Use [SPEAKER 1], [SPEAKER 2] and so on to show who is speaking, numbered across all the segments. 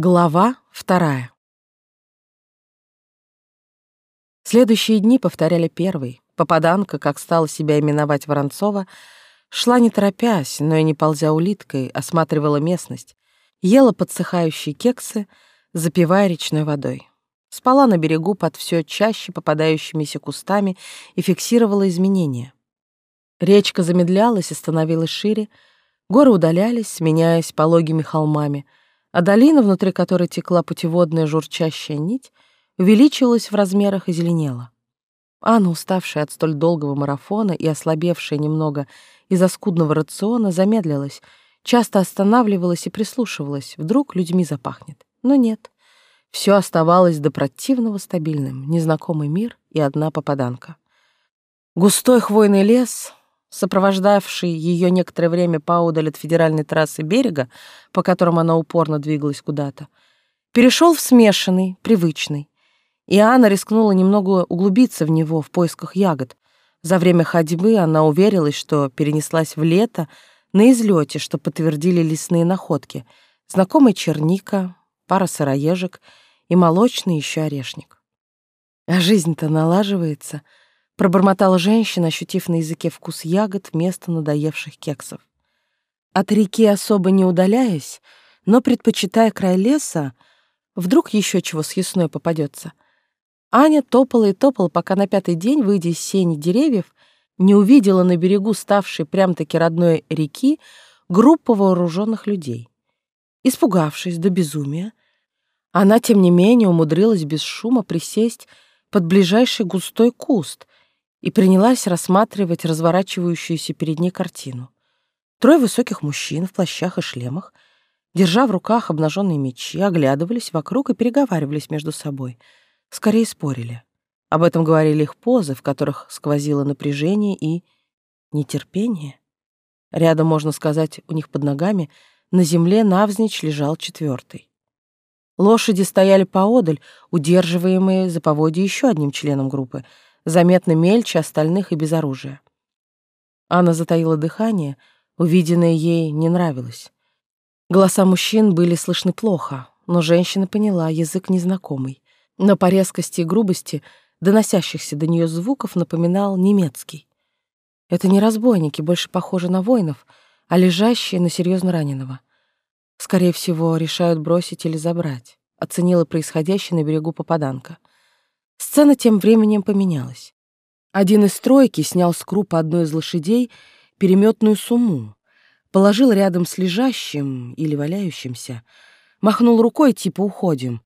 [SPEAKER 1] Глава вторая. Следующие дни повторяли первый. Попаданка, как стала себя именовать Воронцова, шла не торопясь, но и не ползя улиткой, осматривала местность, ела подсыхающие кексы, запивая речной водой. Спала на берегу под все чаще попадающимися кустами и фиксировала изменения. Речка замедлялась и становилась шире, горы удалялись, сменяясь пологими холмами — а долина, внутри которой текла путеводная журчащая нить, увеличилась в размерах и зеленела. Анна, уставшая от столь долгого марафона и ослабевшая немного из-за скудного рациона, замедлилась, часто останавливалась и прислушивалась, вдруг людьми запахнет. Но нет. Все оставалось до противного стабильным, незнакомый мир и одна попаданка. Густой хвойный лес, сопровождавший ее некоторое время поодаль от федеральной трассы берега, по которому она упорно двигалась куда-то, перешел в смешанный, привычный. И Анна рискнула немного углубиться в него в поисках ягод. За время ходьбы она уверилась, что перенеслась в лето на излете, что подтвердили лесные находки. Знакомая черника, пара сыроежек и молочный еще орешник. А жизнь-то налаживается — пробормотала женщина, ощутив на языке вкус ягод вместо надоевших кексов. От реки особо не удаляясь, но предпочитая край леса, вдруг еще чего съестное попадется. Аня топала и топала, пока на пятый день, выйдя из сени деревьев, не увидела на берегу ставшей прям-таки родной реки группу вооруженных людей. Испугавшись до безумия, она, тем не менее, умудрилась без шума присесть под ближайший густой куст — и принялась рассматривать разворачивающуюся перед ней картину. Трое высоких мужчин в плащах и шлемах, держа в руках обнаженные мечи, оглядывались вокруг и переговаривались между собой. Скорее спорили. Об этом говорили их позы, в которых сквозило напряжение и нетерпение. Рядом, можно сказать, у них под ногами на земле навзничь лежал четвертый. Лошади стояли поодаль, удерживаемые за поводья еще одним членом группы — заметно мельче остальных и без оружия. Анна затаила дыхание, увиденное ей не нравилось. Голоса мужчин были слышны плохо, но женщина поняла язык незнакомый, но по резкости и грубости доносящихся до нее звуков напоминал немецкий. Это не разбойники, больше похожи на воинов, а лежащие на серьезно раненого. Скорее всего, решают бросить или забрать, оценила происходящее на берегу попаданка. Сцена тем временем поменялась. Один из тройки снял с крупа одной из лошадей переметную сумму, положил рядом с лежащим или валяющимся, махнул рукой типа «уходим»,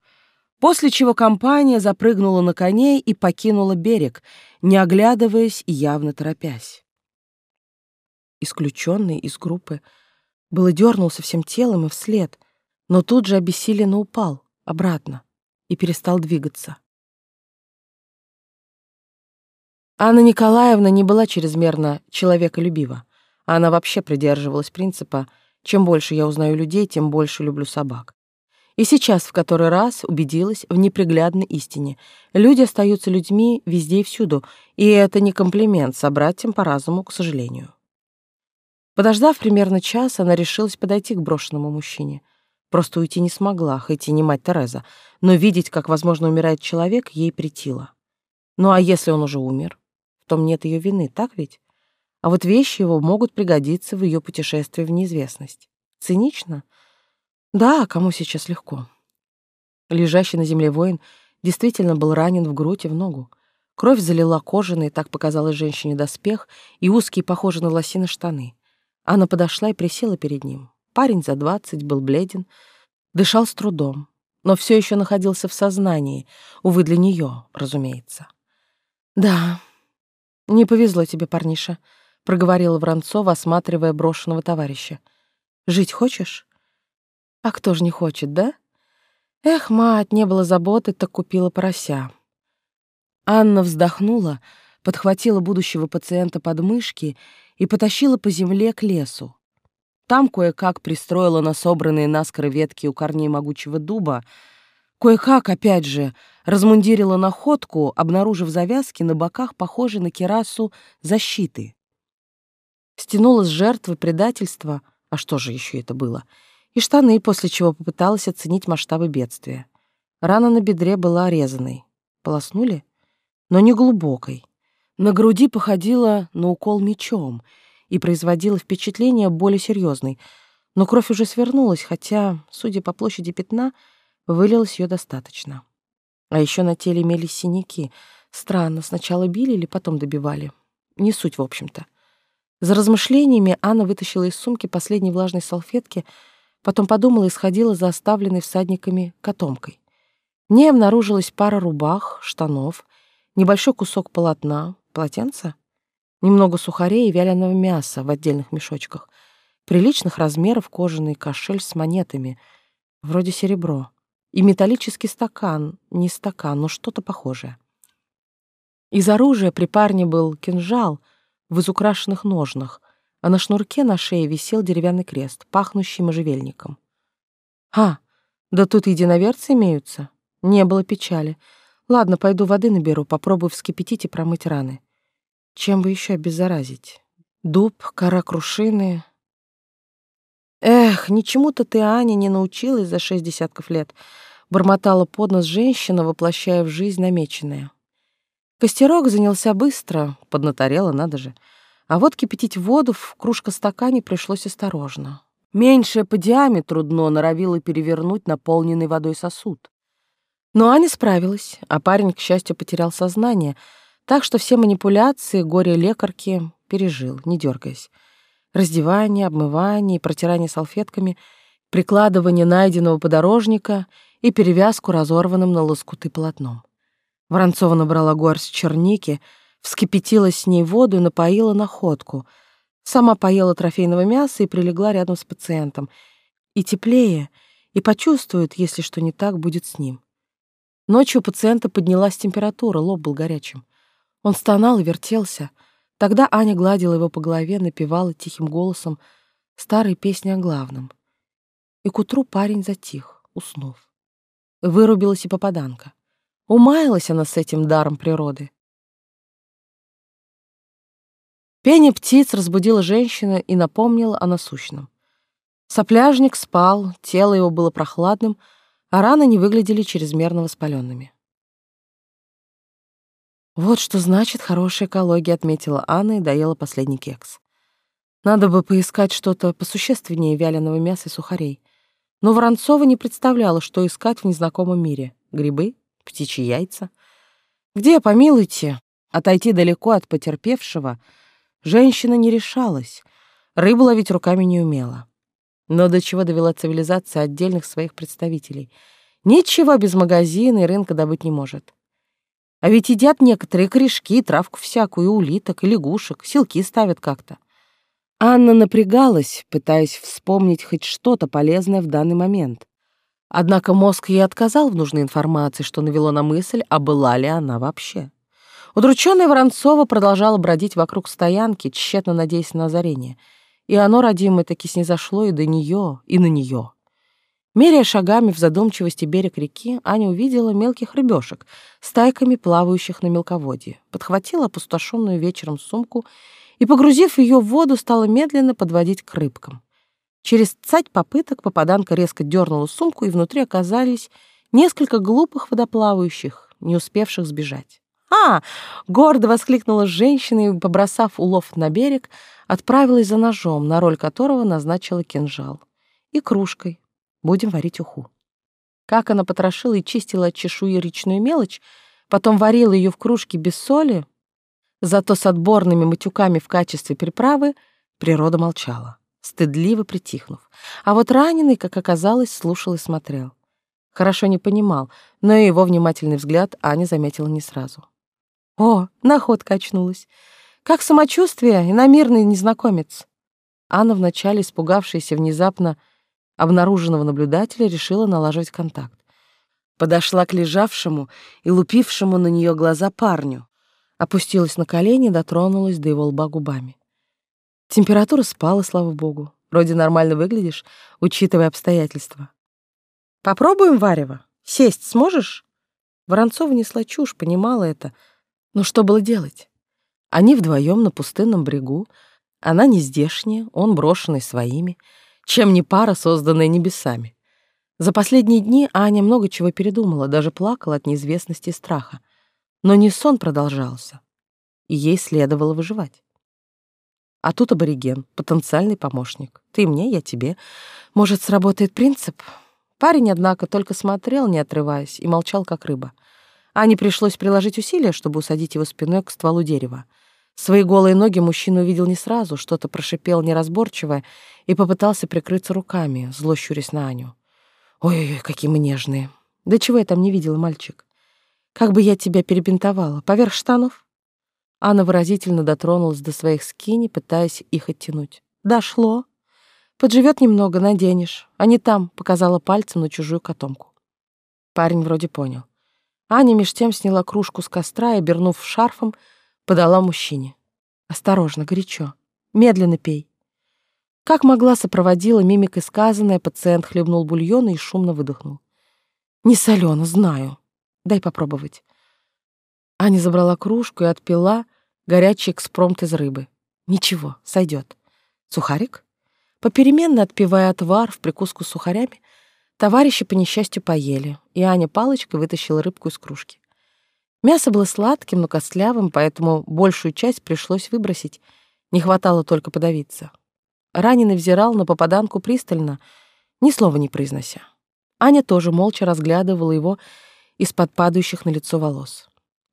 [SPEAKER 1] после чего компания запрыгнула на коней и покинула берег, не оглядываясь и явно торопясь. Исключенный из группы было дернулся всем телом и вслед, но тут же обессиленно упал обратно и перестал двигаться. Анна Николаевна не была чрезмерно человеколюбива. Она вообще придерживалась принципа «чем больше я узнаю людей, тем больше люблю собак». И сейчас в который раз убедилась в неприглядной истине. Люди остаются людьми везде и всюду, и это не комплимент собратьям по разуму, к сожалению. Подождав примерно час, она решилась подойти к брошенному мужчине. Просто уйти не смогла, хоть и не мать Тереза, но видеть, как, возможно, умирает человек, ей притило. Ну а если он уже умер? Том нет ее вины, так ведь? А вот вещи его могут пригодиться в ее путешествии в неизвестность. Цинично? Да, кому сейчас легко. Лежащий на земле воин действительно был ранен в грудь и в ногу. Кровь залила кожаный, так показалось женщине, доспех и узкие, похожие на лосины, штаны. Она подошла и присела перед ним. Парень за двадцать был бледен, дышал с трудом, но все еще находился в сознании, увы, для нее, разумеется. Да, «Не повезло тебе, парниша», — проговорила Воронцова, осматривая брошенного товарища. «Жить хочешь?» «А кто ж не хочет, да?» «Эх, мать, не было заботы, так купила порося». Анна вздохнула, подхватила будущего пациента под мышки и потащила по земле к лесу. Там кое-как пристроила на собранные наскоро ветки у корней могучего дуба, Кое-как, опять же, размундирила находку, обнаружив завязки на боках, похожие на керасу защиты. Стянула с жертвы предательства, а что же еще это было, и штаны, после чего попыталась оценить масштабы бедствия. Рана на бедре была резаной. Полоснули? Но не глубокой. На груди походила на укол мечом и производила впечатление более серьезной, но кровь уже свернулась, хотя, судя по площади пятна, вылилось ее достаточно. А еще на теле имелись синяки. Странно, сначала били или потом добивали. Не суть, в общем-то. За размышлениями Анна вытащила из сумки последней влажной салфетки, потом подумала и сходила за оставленной всадниками котомкой. В ней обнаружилась пара рубах, штанов, небольшой кусок полотна, полотенца, немного сухарей и вяленого мяса в отдельных мешочках, приличных размеров кожаный кошель с монетами, вроде серебро, и металлический стакан, не стакан, но что-то похожее. Из оружия при парне был кинжал — в изукрашенных ножнах, а на шнурке на шее висел деревянный крест, пахнущий можжевельником. «А, да тут единоверцы имеются?» Не было печали. Ладно, пойду воды наберу, попробую вскипятить и промыть раны. Чем бы еще обеззаразить? Дуб, кора крушины. Эх, ничему-то ты, Аня, не научилась за шесть десятков лет. Бормотала под нос женщина, воплощая в жизнь намеченное. Костерок занялся быстро, поднаторела, надо же. А вот кипятить воду в кружка-стакане пришлось осторожно. Меньшее по диаметру дно норовило перевернуть наполненный водой сосуд. Но Аня справилась, а парень, к счастью, потерял сознание, так что все манипуляции горе-лекарки пережил, не дергаясь. Раздевание, обмывание и протирание салфетками, прикладывание найденного подорожника и перевязку разорванным на лоскуты полотном. Воронцова набрала горсть черники, вскипятила с ней воду и напоила находку. Сама поела трофейного мяса и прилегла рядом с пациентом. И теплее, и почувствует, если что не так, будет с ним. Ночью у пациента поднялась температура, лоб был горячим. Он стонал и вертелся. Тогда Аня гладила его по голове, напевала тихим голосом старые песни о главном. И к утру парень затих, уснув. Вырубилась и попаданка. Умаялась она с этим даром природы. Пение птиц разбудила женщину и напомнила о насущном. Сопляжник спал, тело его было прохладным, а раны не выглядели чрезмерно воспаленными. «Вот что значит хорошая экология», — отметила Анна и доела последний кекс. Надо бы поискать что-то посущественнее вяленого мяса и сухарей. Но Воронцова не представляла, что искать в незнакомом мире. Грибы? птичьи яйца. Где, помилуйте, отойти далеко от потерпевшего женщина не решалась, рыбу ловить руками не умела. Но до чего довела цивилизация отдельных своих представителей. Ничего без магазина и рынка добыть не может. А ведь едят некоторые корешки, травку всякую, улиток и лягушек, силки ставят как-то. Анна напрягалась, пытаясь вспомнить хоть что-то полезное в данный момент. Однако мозг ей отказал в нужной информации, что навело на мысль, а была ли она вообще. Удрученная Воронцова продолжала бродить вокруг стоянки, тщетно надеясь на озарение. И оно, родимое, таки снизошло и до нее, и на нее. Меряя шагами в задумчивости берег реки, Аня увидела мелких рыбешек, стайками плавающих на мелководье, подхватила опустошенную вечером сумку и, погрузив ее в воду, стала медленно подводить к рыбкам. Через цать попыток попаданка резко дернула сумку, и внутри оказались несколько глупых водоплавающих, не успевших сбежать. «А!» — гордо воскликнула женщина и, побросав улов на берег, отправилась за ножом, на роль которого назначила кинжал. И кружкой. Будем варить уху. Как она потрошила и чистила от чешуи речную мелочь, потом варила ее в кружке без соли, зато с отборными матюками в качестве приправы, природа молчала стыдливо притихнув. А вот раненый, как оказалось, слушал и смотрел. Хорошо не понимал, но и его внимательный взгляд Аня заметила не сразу. О, находка очнулась. Как самочувствие, иномирный незнакомец. Анна, вначале испугавшаяся внезапно обнаруженного наблюдателя, решила налаживать контакт. Подошла к лежавшему и лупившему на нее глаза парню. Опустилась на колени и дотронулась до его лба губами. Температура спала, слава богу. Вроде нормально выглядишь, учитывая обстоятельства. Попробуем варево? Сесть сможешь? Воронцова несла чушь, понимала это. Но что было делать? Они вдвоем на пустынном брегу, она не здешняя, он брошенный своими. Чем не пара, созданная небесами? За последние дни Аня много чего передумала, даже плакала от неизвестности и страха. Но не сон продолжался, и ей следовало выживать. А тут абориген, потенциальный помощник. Ты мне, я тебе. Может, сработает принцип? Парень, однако, только смотрел, не отрываясь, и молчал, как рыба. Ане пришлось приложить усилия, чтобы усадить его спиной к стволу дерева. Свои голые ноги мужчина увидел не сразу, что-то прошипел неразборчивое и попытался прикрыться руками, зло щурясь на Аню. Ой-ой-ой, какие мы нежные. Да чего я там не видела, мальчик? Как бы я тебя перебинтовала? Поверх штанов? Анна выразительно дотронулась до своих скини, пытаясь их оттянуть. Дошло. Подживет немного, наденешь. А не там, показала пальцем на чужую котомку. Парень вроде понял. Аня меж тем сняла кружку с костра и, обернув шарфом, подала мужчине. Осторожно, горячо. Медленно пей. Как могла, сопроводила мимикой сказанное, пациент хлебнул бульона и шумно выдохнул. «Не солено, знаю. Дай попробовать». Аня забрала кружку и отпила горячий экспромт из рыбы. «Ничего, сойдет. Сухарик?» Попеременно отпивая отвар в прикуску с сухарями, товарищи по несчастью поели, и Аня палочкой вытащила рыбку из кружки. Мясо было сладким, но костлявым, поэтому большую часть пришлось выбросить, не хватало только подавиться. Раненый взирал на попаданку пристально, ни слова не произнося. Аня тоже молча разглядывала его из-под падающих на лицо волос.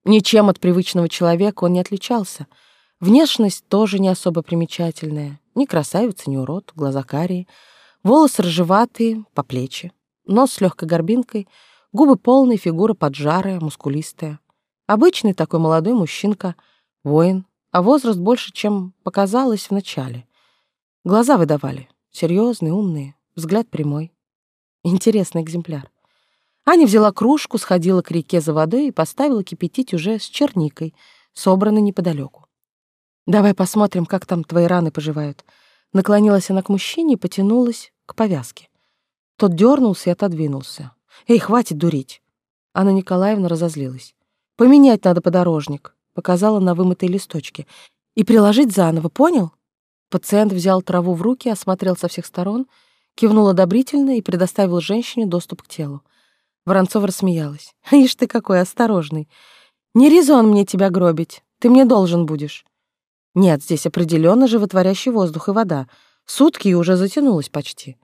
[SPEAKER 1] Ничем от привычного человека он не отличался. Внешность тоже не особо примечательная. Ни красавица, ни урод, глаза карие, волосы рыжеватые, по плечи, нос с легкой горбинкой, губы полные, фигура поджарая, мускулистая. Обычный такой молодой мужчинка, воин, а возраст больше, чем показалось вначале. Глаза выдавали. Серьезные, умные, взгляд прямой. Интересный экземпляр. Аня взяла кружку, сходила к реке за водой и поставила кипятить уже с черникой, собранной неподалеку. «Давай посмотрим, как там твои раны поживают». Наклонилась она к мужчине и потянулась к повязке. Тот дернулся и отодвинулся. «Эй, хватит дурить!» Анна Николаевна разозлилась. «Поменять надо подорожник», — показала на вымытые листочки. «И приложить заново, понял?» Пациент взял траву в руки, осмотрел со всех сторон, кивнул одобрительно и предоставил женщине доступ к телу. Воронцова рассмеялась. «Ишь ты какой осторожный! Не резон мне тебя гробить, ты мне должен будешь». «Нет, здесь определенно животворящий воздух и вода. Сутки и уже затянулось почти.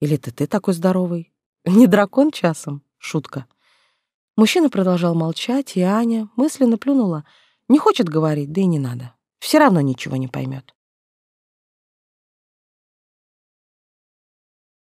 [SPEAKER 1] Или ты ты такой здоровый? Не дракон часом?» Шутка. Мужчина продолжал молчать, и Аня мысленно плюнула. Не хочет говорить, да и не надо. Все равно ничего не поймет.